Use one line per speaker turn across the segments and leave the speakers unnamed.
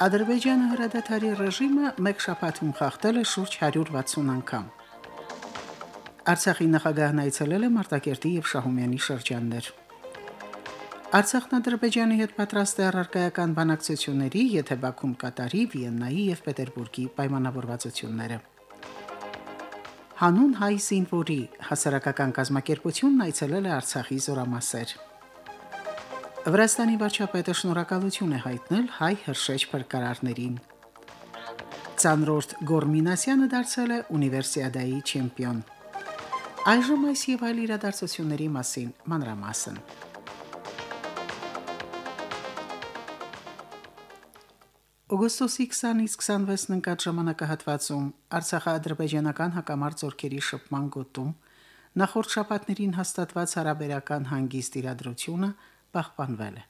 Ադրբեջանը հրադադարի ռեժիմը մեկ շաբաթում խախտել է շուրջ 160 անգամ։ Արցախի նախագահն այցելել է Մարտակերտի եւ Շահումյանի շրջաններ։ Արցախն Ադրբեջանի հետ պատրաստ է առարկայական բանակցությունների, եթե Բաքուն կատարի Վիեննայի եւ Պետերբուրգի պայմանավորվածությունները։ Հանուն հայ զինվորի հասարակական կազմակերպությունն այցելել է Արցախի զորամասեր։ Վրաստանի վարչապետը շնորհակալություն է հայտնել հայ հրշեջ փրկարարներին։ Ցանրորդ Գորմինասյանը դարձել է ունիվերսիադայի չեմպիոն։ Այժմ այս եւ այլ իրադարձությունների մասին մանրամասն։ Օգոստոսի 20-ից 26-ն ընկած ժամանակահատվածում Արցախա-ադրբեջանական հակամարտ զորքերի շփման գոտում նախորդ շաբաթներին հաստատված հարաբերական հանգիստ իրադրությունը պահպանվել է։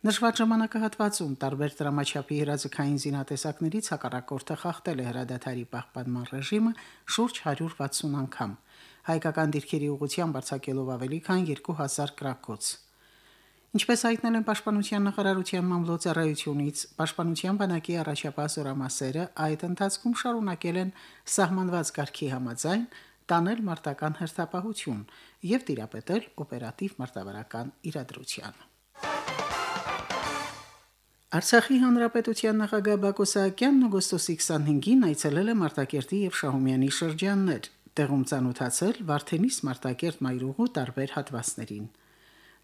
Նշված ժամանակահատվածում տարբեր դրամաչափի հրաձգային զինատեսակներից հակառակորդը խախտել է հրադադարի պահպանման ռեժիմը շուրջ 160 անգամ, հայկական դիրքերի ուղղությամբ արձակելով ավելի քան 2000 գրակոց։ Ինչպես հայտնել են Պաշտպանության նախարարության մամլոյցարայությունից, Պաշտպանության բանակի առաջապահ զորամասերը այդ ընթացքում շարունակել են սահմանված կարգի համաձայն տանել մարտական հերթապահություն եւ տիրապետել օպերատիվ մարտավարական իրադրությանը։ Արցախի հանրապետության նախագահ Բակո Սահակյանն օգոստոսի 25-ին այցելել է Մարտակերտի եւ Շահումյանի շրջաններ, տեղում ցանոթացել Վարդենիս Մարտակերտ մայրուղու տարբեր հատվածներին։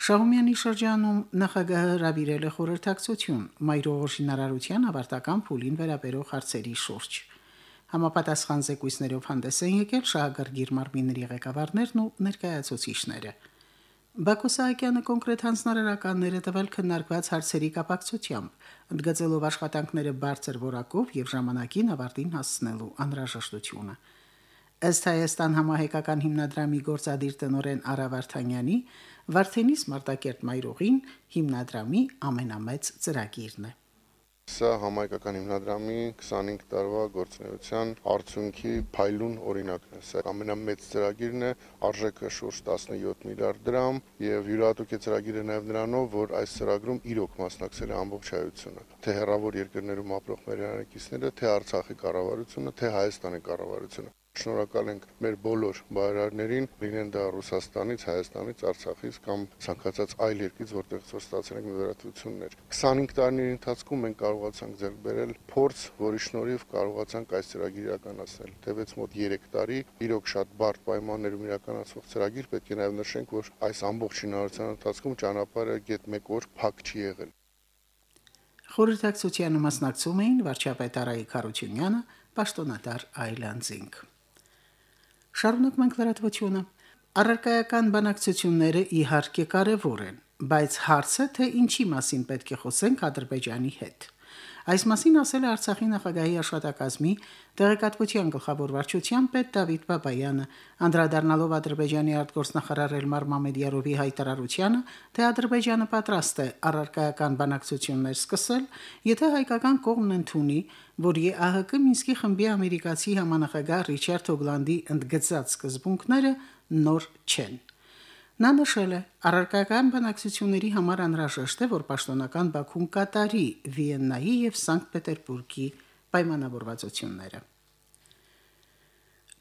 Շահումյանի շրջանում նախագահը հրավիրել է խորհրդակցություն մայրուղու շինարարության ավարտական փուլին վերաբերող հարցերի շուրջ։ Համապատասխան զեկույցներով հանդես են եկել շահագրգիռ մարմինների ղեկավարներն ու ներկայացուցիչները։ Բակո Սահակյանը կոնկրետ հանձնարարականներ է տվել քննարկված հարցերի կապակցությամբ, ընդգծելով աշխատանքները բարձր որակով եւ ժամանակին ավարտին հասցնելու անհրաժեշտությունը։ Ըստ Հայաստան համահայկական հիմնադրամի գործադիր տնօրեն Արա Վարդանյանի, Վարդենիս Մարտակերտ Մայրուղին հիմնադրամի ամենամեծ ծրագիրն է։
Սա համայնքական հիմնադրամի 25 տարվա գործունեության արդյունքի փայլուն օրինակն է։ Սա ամենամեծ ծրագիրն է, արժեքը շուրջ 17 միլիարդ դրամ եւ յուրահատուկ է ծրագիրը նաեւ նրանով, որ այս ծրագրում իրոք մասնակցել է ամբողջ հայությունը։ Թե հերավոր երկրներում ապրող մեր հայրենակիցները, թե Արցախի կառավարությունը, թե Հայաստանի կառավարությունը Շնորհակալ ենք մեր բոլոր բարերարներին, լինեն դա Ռուսաստանից, Հայաստանից, Արցախից կամ ցանկացած այլ երկրից, որտեղից որ ստացել ենք նվիրատվություններ։ 25 տարիների ընթացքում մենք կարողացանք ձեռք բերել փորձ, որի շնորհիվ կարողացանք այս ծրագիրը իրականացնել։ Տևեց մոտ 3 տարի, իրոք շատ բարդ պայմաններում իրականացվող ծրագիր, պետք է նաև նշենք, որ այս ամբողջ շինարարության ընթացքում ճանապարհը գետ 1 օր փակ չի եղել։
Խորհրդակցությանը մասնակցում էին վարչապետ Արայիկ Խարությունյանը, պաշտոնատար Այլանդզինգ։ Շարունակում ենք լրատվությունը։ Առարկայական բանակցությունները իհարկե կարևոր են, բայց հարցը թե ինչի մասին պետք է խոսենք Ադրբեջանի հետ։ Այս մասին ասել է Արցախի նախագահի աշխատակազմի տեղեկատվության գլխավոր վարչության պետ Դավիթ Բաբայանը, անդրադառնալով Ադրբեջանի արտգործնախարար Էլմար Մամեդյարովի հայտարարությանը, թե Ադրբեջանը պատրաստ է առարկայական բանակցություններ սկսել, եթե հայկական կողմն ընդունի, որ ԵԱՀԿ Մինսկի խմբի ամերիկացի համանախագահ Ռիչարդ Օգլանդի ընդգծած սկզբունքները նոր չեն։ Նա նշել է, առարկայական բանակցությունների համար անհրաժեշտ է, որ պաշտոնական Բաքուն կատարի Վիեննայի եւ Սանկտ Պետերբուրգի պայմանավորվածությունները։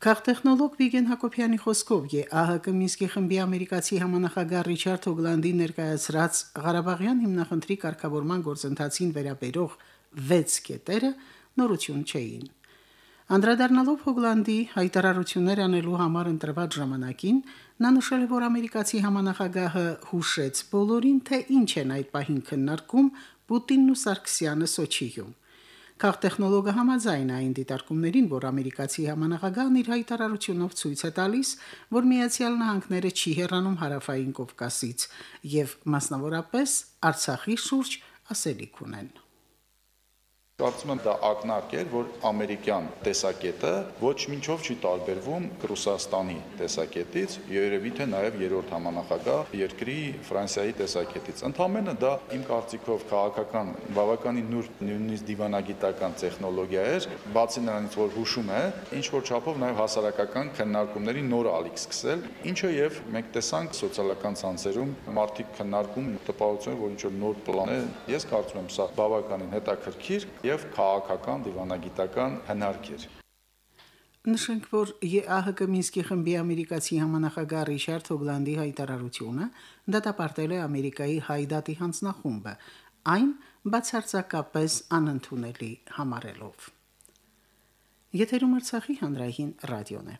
Քաղտեխնոլոգ Վիգեն Հակոբյանի խոսքով ԵԱՀԿ Մինսկի խմբի ամերիկացի համանախագահ Ռիչարդ Օգլանդի ներկայացրած Ղարաբաղյան հիմնախնդրի կարգավորման գործընթացին վերաբերող 6 կետերը նորություն չէին։ Անդրադառնալով Հոգլանդի հայտարարություններ անելու համար ընտրված ժամանակին, նա նշել է, որ ամերիկացի համանախագահը հուշեց բոլորին, թե ինչ են այդ պահին քննարկում Պուտինն ու Սարգսյանը Սոչիում։ Քաղտեխնոլոգը համաձայն է այն դիտարկումներին, որ ամերիկացի համանախագահն իր հայտարարությունով ցույց է տալիս, որ Միացյալ Նահանգները չի հեռանում հարավային Կովկասից եւ մասնավորապես Արցախի շուրջ ասելիք ունեն։
Կարծում եմ դա ակնարկ էր, որ ամերիկյան տեսակետը ոչ ինչով չի տարբերվում Ռուսաստանի տեսակետից, երևի թե նաև երրորդ համանախագահ երկրի Ֆրանսիայի տեսակետից։ Ընդհանրապես դա իմ կարծիքով քաղաքական բավականին նուրբ նույնիսկ դիվանագիտական տեխնոլոգիա էր, բացի նրանից, որ հուշում է, ինչ որ չափով նաև հասարակական քննարկումների նոր ալիք սկսել, ինչը եւ մենք տեսանք սոցիալական ցանցերում մարդիկ քննարկում տպավորություն, որ ինչ որ նոր պլան է։ Ես կարծում եմ սա բավականին հետաքրքիր եւ քաղաքական դիվանագիտական հնարքեր։
Նշենք, որ ԵԱՀԿ Մինսկի խմբի ամերիկացի համանախագահ Ռիչարդ Հոգլանդի հայտարարությունը դատապարտել է Ամերիկայի հայդատի հանձնախումբը, այն բացարձակապես անընդունելի համարելով։ Եթերում Արցախի հանրային ռադիոն է։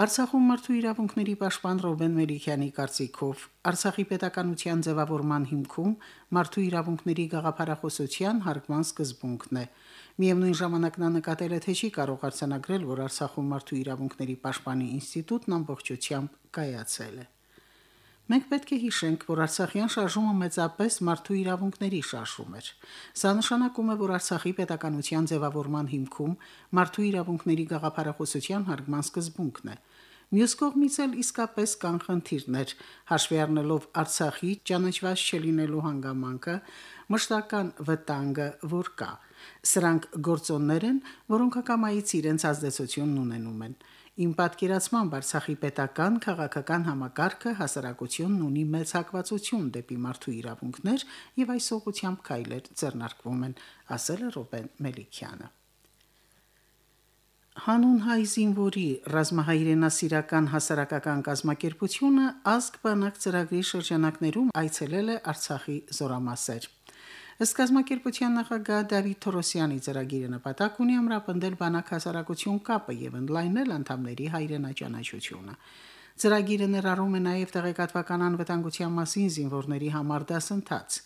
Արցախում մարդու իրավունքների պաշտպան Ռոբեն Մելիքյանի կարծիքով Արցախի պետականության ձևավորման հիմքում մարդու իրավունքների գաղափարախոսության հարգման սկզբունքն է։ Միևնույն ժամանակ նա նկատել է, թե չի կարող արձանագրել, որ Արցախում մարդու իրավունքների պաշտպանի ինստիտուտն ամբողջությամբ կայացել է։ Մենք պետք է հիշենք, որ Արցախյան շարժումը մեծապես մարդու իրավունքների շարժում էր։ Սա նշանակում է, որ Արցախի պետականության ձևավորման հիմքում մարդու իրավունքների գաղափարախոսության հարգման սկզբունքն է։ Մյուս կողմից էլ իսկապես կան խնդիրներ, հաշվի առնելով Արցախի ճանաչված չլինելու հանգամանքը, մշտական վտանգը, որ կա։ Սրանք գործոններ են, որոնք հակամայից իրենց ազդեցությունն ունենում են։ Իմ պատկերացմամբ Արցախի պետական քաղաքական համակարգը հասարակությունն ունի մեծ հակվածություն դեպի մարդու իրավունքներ եւ այս ուղղությամբ քայլեր ձեռնարկվում են, ասել է Ռոբեն Մելիքյանը։ Հանուն հայ զինվորի ռազմահայրենասիրական հասարակական կազմակերպությունը ազգ բանակ ծրագրի շրջանակներում այցելել է Արցախի զորամասեր։ Ըստ կազմակերպության նախագահ Դավիթ Թորոսյանի ծրագիրը նպատակ ունի ամրապնդել բանակ հասարակություն կապը եւ ընդլայնել անդամների հայրենաճանաչությունը։ Ծրագիրը ներառում է նաև տեղեկատվական անվտանգության մասին զինվորների համար դասընթաց։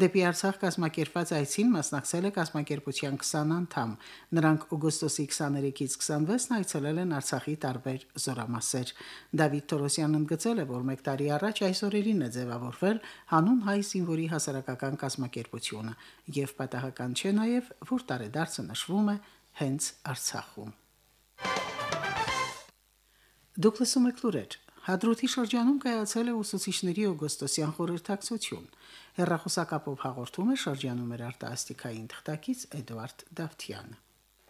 Դեպի Արցախ կազմակերպված այցին մասնակցել է կազմակերպության 20 անդամ։ Նրանք օգոստոսի 23-ից 26-ն այցելել են Արցախի տարբեր զորամասեր։ Դավիթ Թորոսյանն ընդգծել է, որ մեկ տարի առաջ այս օրերին է ձևավորվել հանուն հայ զինվորի հասարակական կազմակերպությունը, եւ պատահական չէ նաև, որ տարեդարձը նշվում է հենց Արցախում։ Դուք լսում եք լուրեր։ Հադրութի շրջանում կայացել է ուսուցիչների օգոստոսյան խորհրդակցություն։ Հերրախոսակապով հաղորդում է շրջանում էր արտասթիկային թղթակից Էդվարդ Դավթյանը։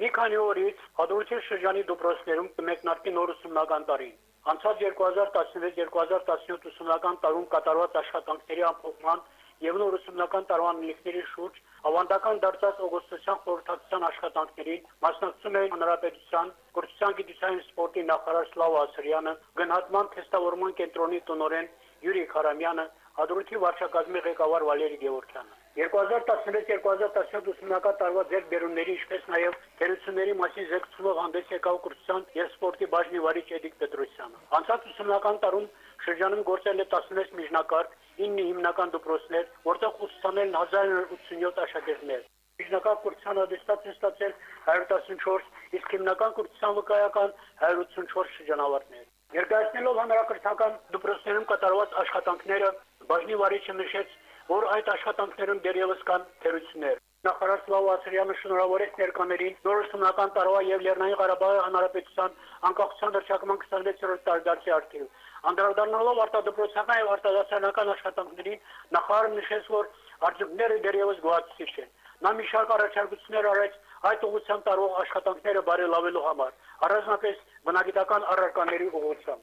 Մի քանի օրից Հադրութի շրջանի դպրոցներում կմեկնարկի նոր ուսումնական տարին։ Անցած 2016-2017 ուսումնական տարում կատարված աշխատանքների ամփոփման եւ նոր ուսումնական տարվան նիստերի շուրջ ավանդական դարձած օգոստոսյան խորհրդակցության աշխատանքներին մասնակցում էին հանրապետության կրթության գիտության սպորտի նախարար Սլավ Ասրյանը, գնահատման թեստավորման կենտրոնի տնօրեն Յուրի Խարամյանը, Ադրուտի վարչակազմի ղեկավար Վալերի Գևորգյանը։ 2016-2017 ուսումնական տարվա ձեռբերումների, ինչպես նաև թերությունների մասին զեկցումով հանդես եկավ կրթության եւ սպորտի բաժնի վարիչ Էդիկ Պետրոսյանը։ Անցած ուսումնական տարում շրջանում գործել է 16 միջնակարգ, 9 հիմնական դպրոցներ, որտեղ ուսուցանել 1987 աշակերտներ։ Միջնակարգ կրթության ադեստացիա ստացել 114, իսկ հիմնական կրթության վկայական 184 շրջանավարտներ։ Ներկայացնելով հանրակրթական դպրոցներում կատարված աշխատանքները, բաժնի վարիչը նշեց, որ այդ աշխատանքներում դեռևս կան թերություններ։ Նախարար Սլավ Ասրյանը շնորհավորեց ներկաներին նոր ուսումնական տարվա եւ Լեռնային Ղարաբաղի Հանրապետության անկախության հռչակման 26-րդ տարեդարձի արդիվ։ Անդրադառնալով արտադրոցական եւ արտադրական աշխատանքներին, նախարարը նշեց, որ արդյունքները դեռևս գոհացուցիչ են։ Նա մի շարք առաջարկություններ արեց այդ ուղղությամբ տարվող աշխատանքները բարելավելու համար, առանձնապես բնագիտական առարկաների ուղղությամբ։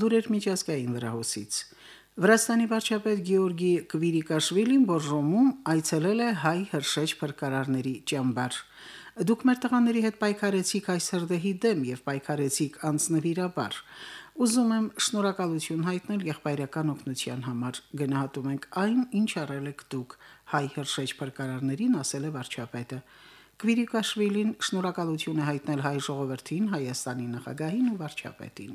Լուրեր միջազգային վրահոսից Վրաստանի վարչապետ Գեորգի Կվիրիկաշվիլին Բորժոմում այցելել է հայ հրշեջ փրկարարների ճամբար։ Դուք մեր տղաների հետ պայքարեցիք այս հրդեհի դեմ եւ պայքարեցիք անձնվիրաբար։ Ուզում եմ շնորհակալություն հայտնել եղբայրական օգնության համար։ Գնահատում ենք այն, ինչ արել եք դուք հայ հրշեջ փրկարարներին, ասել է վարչապետը։ Կվիրիկաշվիլին շնորհակալություն է հայտնել հայ ժողովրդին, Հայաստանի նախագահին ու վարչապետին։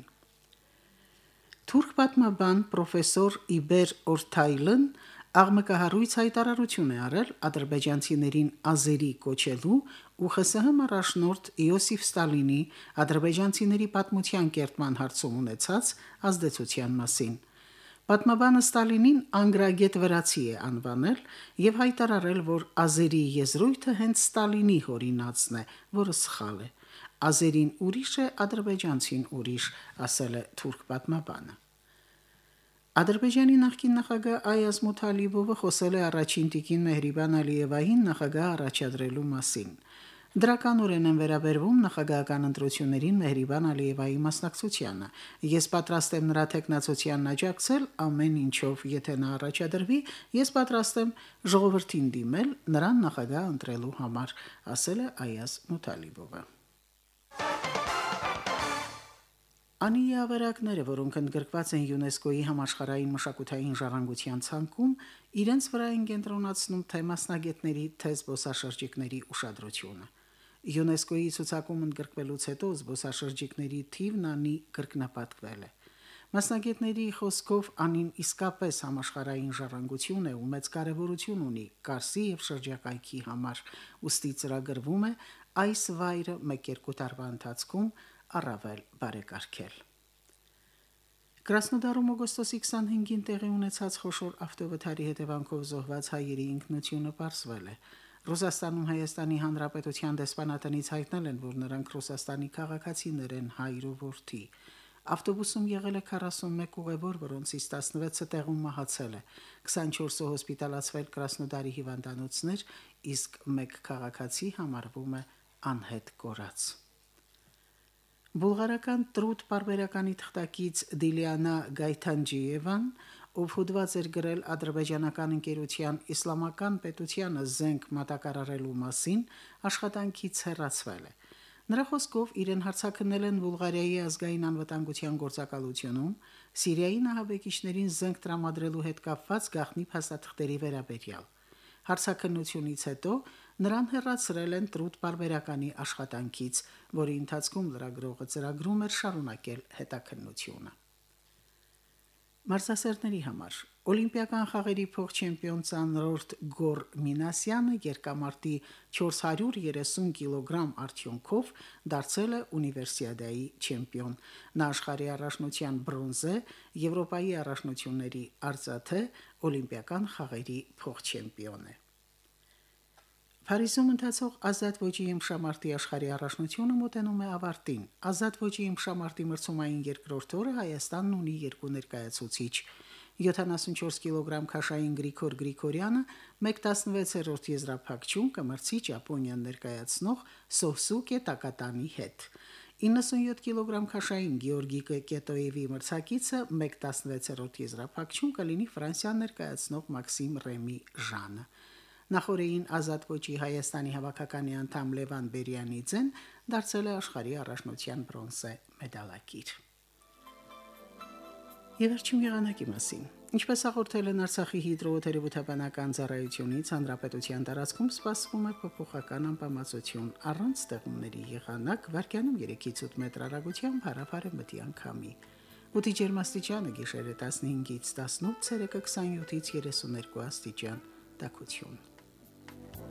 Թուրք պատմաբան պրոֆեսոր Իբեր Օրթայլն աղմկահարույց հայտարարություն է արել ադրբեջանցիներին ազերի կոչելու ու ԽՍՀՄ առաջնորդ Իոսիֆ Ստալինի ադրբեջանցիների պատմության կերտման հարցում ունեցած ազդեցության մասին։ Պատմաբանը Ստալինին անգրագետ վրացի է անվանել եւ հայտարարել, որ ազերի եզրույթը հենց Ստալինի հորինածն է, որը սխալ է։ Ազերին ուրիշ է, ադրբեջանցին ուրիշ, ասել է թուրք պատմաբանը։ Ադրբեջանի նախկին նախագահ Այազ Մութալիբովը խոսել է առաջին տիկին Մեհրիբան Ալիևային նախագահ առաջադրելու մասին։ Դրականորեն են վերաբերվում նախագահական ընտրություններին Մեհրիբան Ալիևայի մասնակցությանը։ Ես պատրաստ եմ նրա տեխնացիան աջակցել ամեն ինչով, եթե նա առաջադրվի, ես պատրաստ եմ ժողովրդին դիմել նրան նախագահ ընտրելու համար, ասել է Այազ Մութալիբովը։ Անիի ավերակները, որոնք ընդգրկված են ՅՈՒՆԵՍԿՕ-ի համաշխարհային մշակութային ժառանգության ցանկում, իրենց վրա են կենտրոնացնում թե մասնագետների, թե զբոսաշրջիկների ուշադրությունը։ ՅՈՒՆԵՍԿՕ-ի ցուցակում ընդգրկվելուց հետո զբոսաշրջիկների թիվն անի կրկնապատկվել է։ Մասնագետների խոսքով անին իսկապես համաշխարհային ժառանգություն է ու մեծ կարևորություն ունի Կարսի եւ շրջակայքի համար։ Ոստի ծրագրվում է այս վայրը 1-2 տարվա ընթացքում առավել բարեկարգել։ Կրասնոդարում օգոստոսի 25-ին տեղի ունեցած խոշոր ավտովթարի հետևանքով զոհված հայերի ինքնությունը պարզվել է։ Ռուսաստանում Հայաստանի Հանրապետության դեսպանատնից հայտնել են, որ նրանք Ռուսաստանի քաղաքացիներ են հայր ու որդի։ Ավտոբուսում եղել է 41 ուղևոր, որոնցից 16-ը տեղում մահացել է։ 24-ը հոսպիտալացվել Կրասնոդարի հիվանդանոցներ, իսկ 1 քաղաքացի համարվում է անհետ կորած։ Բուլղարական տրուտ բարբերականի թղթակից Դիլիանա Գայթանջիևան ով հոդված էր գրել ադրբեջանական ընկերության իսլամական պետությանը զենք մատակարարելու մասին, աշխատանքից հեռացվել է։ Նրա խոսքով իրեն հարցակնել են Բուլղարիայի ազգային անվտանգության գործակալությունում Սիրիայի նահաբեկիչներին զենք տրամադրելու հետ կապված գաղտնի փաստաթղթերի վերաբերյալ։ Հարցակնությունից հետո նրան հեռացրել են տրուտ բարբերականի աշխատանքից, որի ընթացքում լրագրողը ծրագրում էր շարունակել հետաքննությունը։ Մարզասերների համար. Օլիմպիական խաղերի փոխ-չեմպիոն Ցանրորդ Գոր Մինասյանը երկամարտի 430 կիլոգրամ արդյունքով դարձել է ունիվերսիադայի չեմպիոն։ Նա աշխարհի առաջնության բրոնզե, Եվրոպայի առաջնությունների արծաթե, Օլիմպիական խաղերի փոխ-չեմպիոն է։ Փարիզում ընթացող ազատ ոճի իմշամարտի աշխարհի առաջնությունը մոտենում է ավարտին։ Ազատ ոճի իմշամարտի մրցումային երկրորդ օրը Հայաստանն ունի երկու ներկայացուցիչ։ 74 կիլոգրամ քաշային Գրիգոր Գրիգորյանը 1.16-րդ եզրափակչում կմրցի Ճապոնիան ներկայացնող Սոհսուկե Տակատանի հետ։ 97 կիլոգրամ քաշային Գեորգի Կետոևի մրցակիցը 1.16-րդ եզրափակչում կլինի Ֆրանսիան ներկայացնող Մաքսիմ Ռեմի Ժանը։ Նախորդին ազատ ոչի Հայաստանի հավաքականի անդամ Լևան Բերյանիձեն դարձել է աշխարհի առաջնության բրոնզե մեդալակիր։ Եվերչում եղանակի մասին։ Ինչպես հաղորդել են Արցախի հիդրոթերապևտաբանական ծառայությունից, հանրապետության տարածքում սպասվում է փոփոխական անբավարարություն. Առանց ստեղումների եղանակ վարկյանում 3-ից 8 մետր հեռագությամբ հարավարը մտի անկամի։ Ուտի ջերմաստիճանը գիշերը 15-ից 18, ցերեկը 27-ից 32 աստիճան տաքություն։